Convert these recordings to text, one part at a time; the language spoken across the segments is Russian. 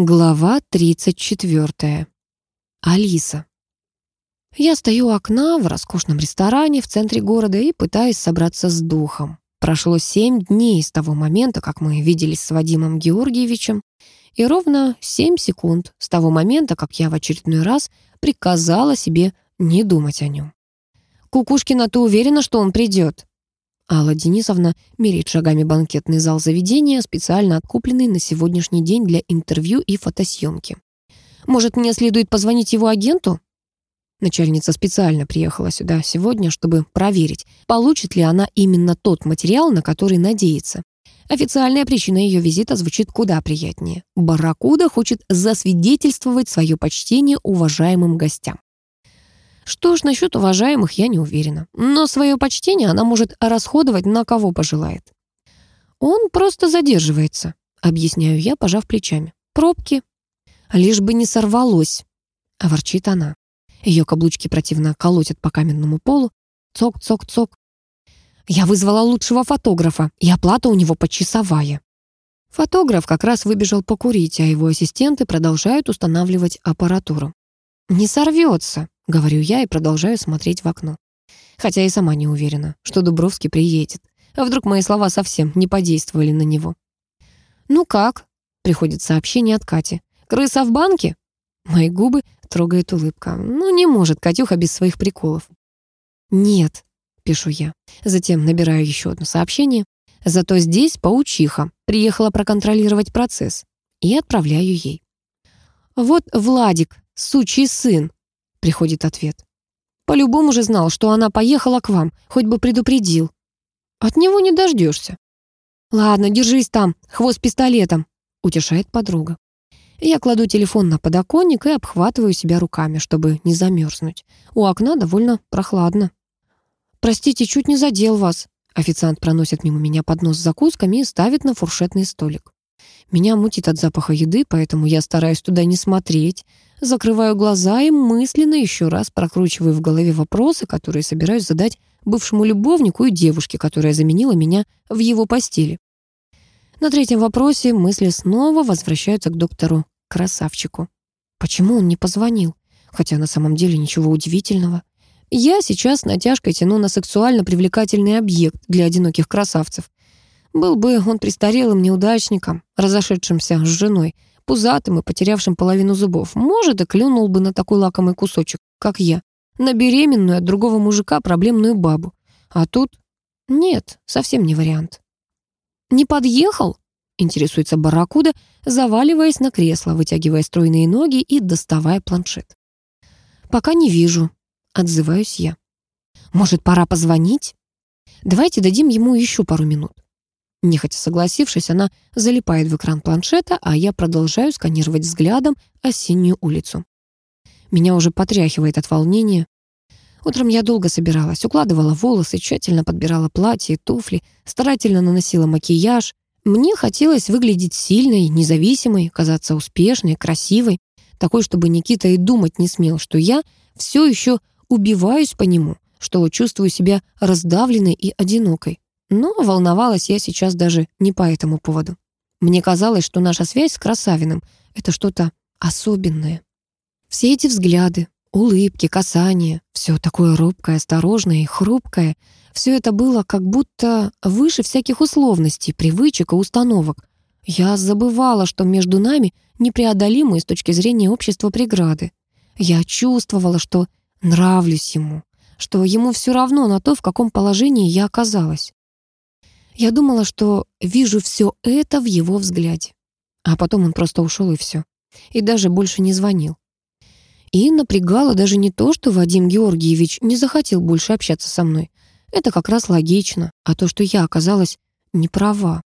Глава 34. Алиса. Я стою у окна в роскошном ресторане в центре города и пытаюсь собраться с духом. Прошло семь дней с того момента, как мы виделись с Вадимом Георгиевичем, и ровно семь секунд с того момента, как я в очередной раз приказала себе не думать о нем. «Кукушкина, ты уверена, что он придет?» Алла Денисовна меряет шагами банкетный зал заведения, специально откупленный на сегодняшний день для интервью и фотосъемки. «Может, мне следует позвонить его агенту?» Начальница специально приехала сюда сегодня, чтобы проверить, получит ли она именно тот материал, на который надеется. Официальная причина ее визита звучит куда приятнее. Барракуда хочет засвидетельствовать свое почтение уважаемым гостям. Что ж, насчет уважаемых я не уверена. Но свое почтение она может расходовать на кого пожелает. Он просто задерживается, объясняю я, пожав плечами. Пробки. Лишь бы не сорвалось, ворчит она. Ее каблучки противно колотят по каменному полу. Цок-цок-цок. Я вызвала лучшего фотографа, и оплата у него почасовая. Фотограф как раз выбежал покурить, а его ассистенты продолжают устанавливать аппаратуру. «Не сорвется», — говорю я и продолжаю смотреть в окно. Хотя и сама не уверена, что Дубровский приедет. А вдруг мои слова совсем не подействовали на него? «Ну как?» — приходит сообщение от Кати. «Крыса в банке?» Мои губы трогает улыбка. «Ну не может Катюха без своих приколов». «Нет», — пишу я. Затем набираю еще одно сообщение. «Зато здесь паучиха. Приехала проконтролировать процесс». И отправляю ей. «Вот Владик, сучий сын», — приходит ответ. «По-любому же знал, что она поехала к вам, хоть бы предупредил». «От него не дождешься». «Ладно, держись там, хвост пистолетом», — утешает подруга. Я кладу телефон на подоконник и обхватываю себя руками, чтобы не замерзнуть. У окна довольно прохладно. «Простите, чуть не задел вас». Официант проносит мимо меня поднос с закусками и ставит на фуршетный столик. Меня мутит от запаха еды, поэтому я стараюсь туда не смотреть. Закрываю глаза и мысленно еще раз прокручиваю в голове вопросы, которые собираюсь задать бывшему любовнику и девушке, которая заменила меня в его постели. На третьем вопросе мысли снова возвращаются к доктору Красавчику. Почему он не позвонил? Хотя на самом деле ничего удивительного. Я сейчас натяжкой тяну на сексуально привлекательный объект для одиноких красавцев. Был бы он престарелым неудачником, разошедшимся с женой, пузатым и потерявшим половину зубов. Может, и клюнул бы на такой лакомый кусочек, как я, на беременную от другого мужика проблемную бабу. А тут нет, совсем не вариант. «Не подъехал?» — интересуется Барракуда, заваливаясь на кресло, вытягивая стройные ноги и доставая планшет. «Пока не вижу», — отзываюсь я. «Может, пора позвонить? Давайте дадим ему еще пару минут». Нехотя согласившись, она залипает в экран планшета, а я продолжаю сканировать взглядом осеннюю улицу. Меня уже потряхивает от волнения. Утром я долго собиралась, укладывала волосы, тщательно подбирала платье и туфли, старательно наносила макияж. Мне хотелось выглядеть сильной, независимой, казаться успешной, красивой, такой, чтобы Никита и думать не смел, что я все еще убиваюсь по нему, что чувствую себя раздавленной и одинокой. Но волновалась я сейчас даже не по этому поводу. Мне казалось, что наша связь с Красавиным — это что-то особенное. Все эти взгляды, улыбки, касания, все такое робкое, осторожное и хрупкое, все это было как будто выше всяких условностей, привычек и установок. Я забывала, что между нами непреодолимые с точки зрения общества преграды. Я чувствовала, что нравлюсь ему, что ему все равно на то, в каком положении я оказалась. Я думала, что вижу все это в его взгляде. А потом он просто ушел и все. И даже больше не звонил. И напрягало даже не то, что Вадим Георгиевич не захотел больше общаться со мной. Это как раз логично. А то, что я оказалась не права.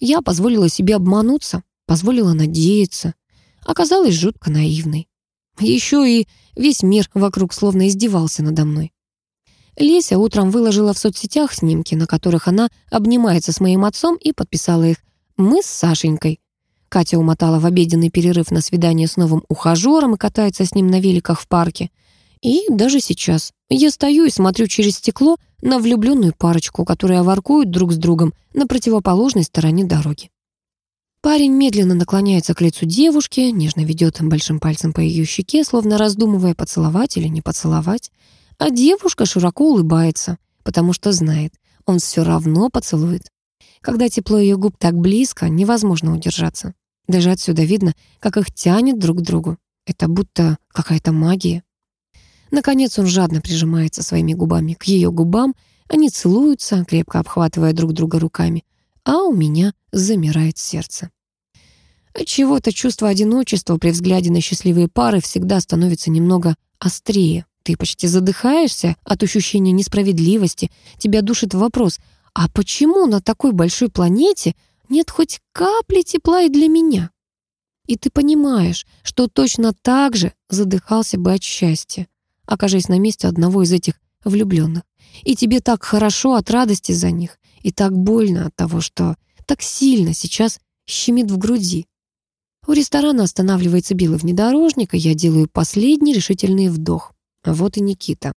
Я позволила себе обмануться, позволила надеяться. Оказалась жутко наивной. Еще и весь мир вокруг словно издевался надо мной. Леся утром выложила в соцсетях снимки, на которых она обнимается с моим отцом и подписала их «Мы с Сашенькой». Катя умотала в обеденный перерыв на свидание с новым ухажером и катается с ним на великах в парке. И даже сейчас я стою и смотрю через стекло на влюбленную парочку, которые воркуют друг с другом на противоположной стороне дороги. Парень медленно наклоняется к лицу девушки, нежно ведет большим пальцем по ее щеке, словно раздумывая, поцеловать или не поцеловать. А девушка широко улыбается, потому что знает, он все равно поцелует. Когда тепло ее губ так близко, невозможно удержаться. Даже отсюда видно, как их тянет друг к другу. Это будто какая-то магия. Наконец он жадно прижимается своими губами к ее губам, они целуются, крепко обхватывая друг друга руками, а у меня замирает сердце. Отчего-то чувство одиночества при взгляде на счастливые пары всегда становится немного острее. Ты почти задыхаешься от ощущения несправедливости, тебя душит вопрос, а почему на такой большой планете нет хоть капли тепла и для меня? И ты понимаешь, что точно так же задыхался бы от счастья, окажись на месте одного из этих влюбленных. И тебе так хорошо от радости за них, и так больно от того, что так сильно сейчас щемит в груди. У ресторана останавливается белый внедорожник, и я делаю последний решительный вдох. Вот и Никита.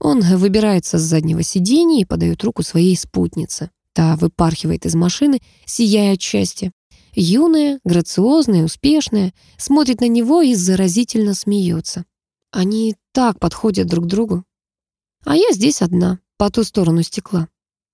Он выбирается с заднего сиденья и подает руку своей спутнице. Та выпархивает из машины, сияя от счастья. Юная, грациозная, успешная, смотрит на него и заразительно смеется. Они так подходят друг другу. А я здесь одна, по ту сторону стекла.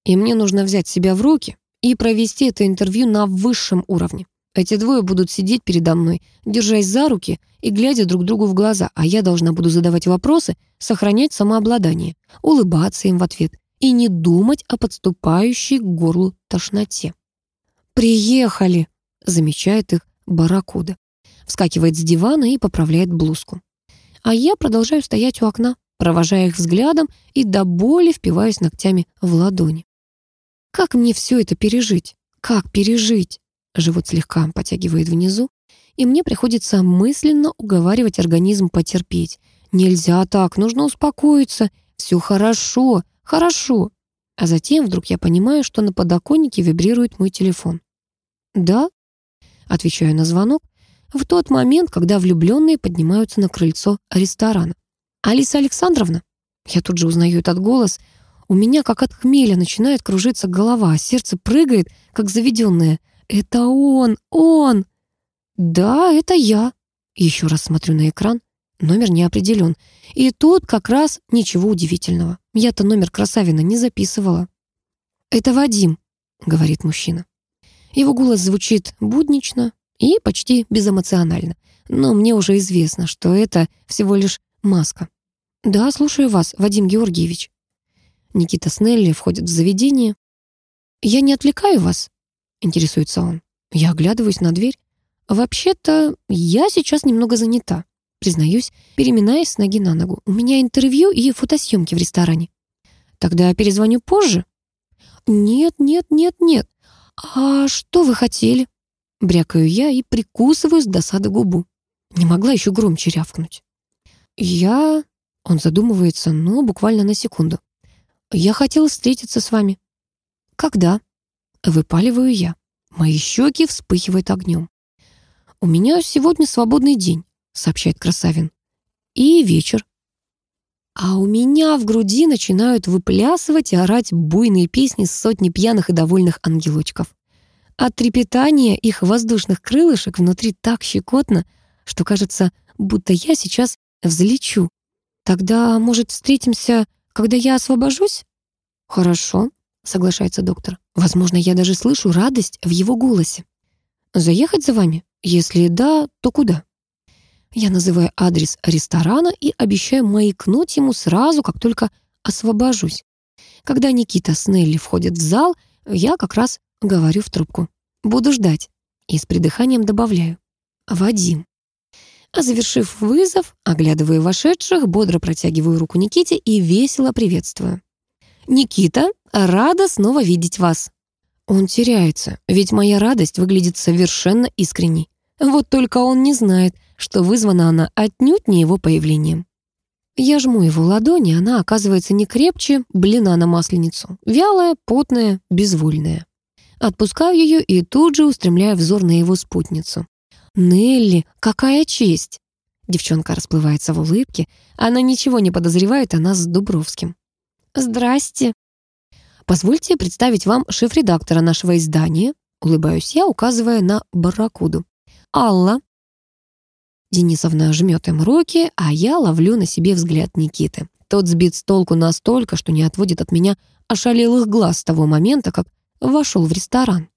И мне нужно взять себя в руки и провести это интервью на высшем уровне. Эти двое будут сидеть передо мной, держась за руки и глядя друг другу в глаза, а я должна буду задавать вопросы, сохранять самообладание, улыбаться им в ответ и не думать о подступающей к горлу тошноте. «Приехали!» — замечает их барракуда. Вскакивает с дивана и поправляет блузку. А я продолжаю стоять у окна, провожая их взглядом и до боли впиваюсь ногтями в ладони. Как мне все это пережить? Как пережить? Живот слегка потягивает внизу, и мне приходится мысленно уговаривать организм потерпеть. Нельзя так, нужно успокоиться. Все хорошо, хорошо. А затем вдруг я понимаю, что на подоконнике вибрирует мой телефон. «Да?» — отвечаю на звонок в тот момент, когда влюбленные поднимаются на крыльцо ресторана. «Алиса Александровна?» Я тут же узнаю этот голос. У меня, как от хмеля, начинает кружиться голова, сердце прыгает, как заведенное. «Это он! Он!» «Да, это я». Еще раз смотрю на экран. Номер не определен. И тут как раз ничего удивительного. Я-то номер Красавина не записывала. «Это Вадим», — говорит мужчина. Его голос звучит буднично и почти безэмоционально. Но мне уже известно, что это всего лишь маска. «Да, слушаю вас, Вадим Георгиевич». Никита Снелли входит в заведение. «Я не отвлекаю вас?» — интересуется он. Я оглядываюсь на дверь. «Вообще-то, я сейчас немного занята», признаюсь, переминаясь с ноги на ногу. «У меня интервью и фотосъемки в ресторане». «Тогда перезвоню позже?» «Нет, нет, нет, нет. А что вы хотели?» Брякаю я и прикусываю с досады губу. Не могла еще громче рявкнуть. «Я...» Он задумывается, но буквально на секунду. «Я хотела встретиться с вами». «Когда?» Выпаливаю я. Мои щеки вспыхивают огнем. «У меня сегодня свободный день», — сообщает Красавин. «И вечер». А у меня в груди начинают выплясывать и орать буйные песни сотни пьяных и довольных ангелочков. От трепетания их воздушных крылышек внутри так щекотно, что кажется, будто я сейчас взлечу. Тогда, может, встретимся, когда я освобожусь? Хорошо, соглашается доктор. Возможно, я даже слышу радость в его голосе. Заехать за вами? Если да, то куда? Я называю адрес ресторана и обещаю маякнуть ему сразу, как только освобожусь. Когда Никита с Нелли входят в зал, я как раз говорю в трубку. Буду ждать. И с придыханием добавляю. Вадим. А завершив вызов, оглядываю вошедших, бодро протягиваю руку Никите и весело приветствую. «Никита, рада снова видеть вас». Он теряется, ведь моя радость выглядит совершенно искренней. Вот только он не знает, что вызвана она отнюдь не его появлением. Я жму его ладони, она оказывается не крепче блина на масленицу. Вялая, потная, безвольная. Отпускаю ее и тут же устремляю взор на его спутницу. «Нелли, какая честь!» Девчонка расплывается в улыбке. Она ничего не подозревает о нас с Дубровским. «Здрасте!» «Позвольте представить вам шеф-редактора нашего издания, улыбаюсь я, указывая на барракуду. «Алла». Денисовна жмет им руки, а я ловлю на себе взгляд Никиты. Тот сбит с толку настолько, что не отводит от меня ошалелых глаз с того момента, как вошел в ресторан.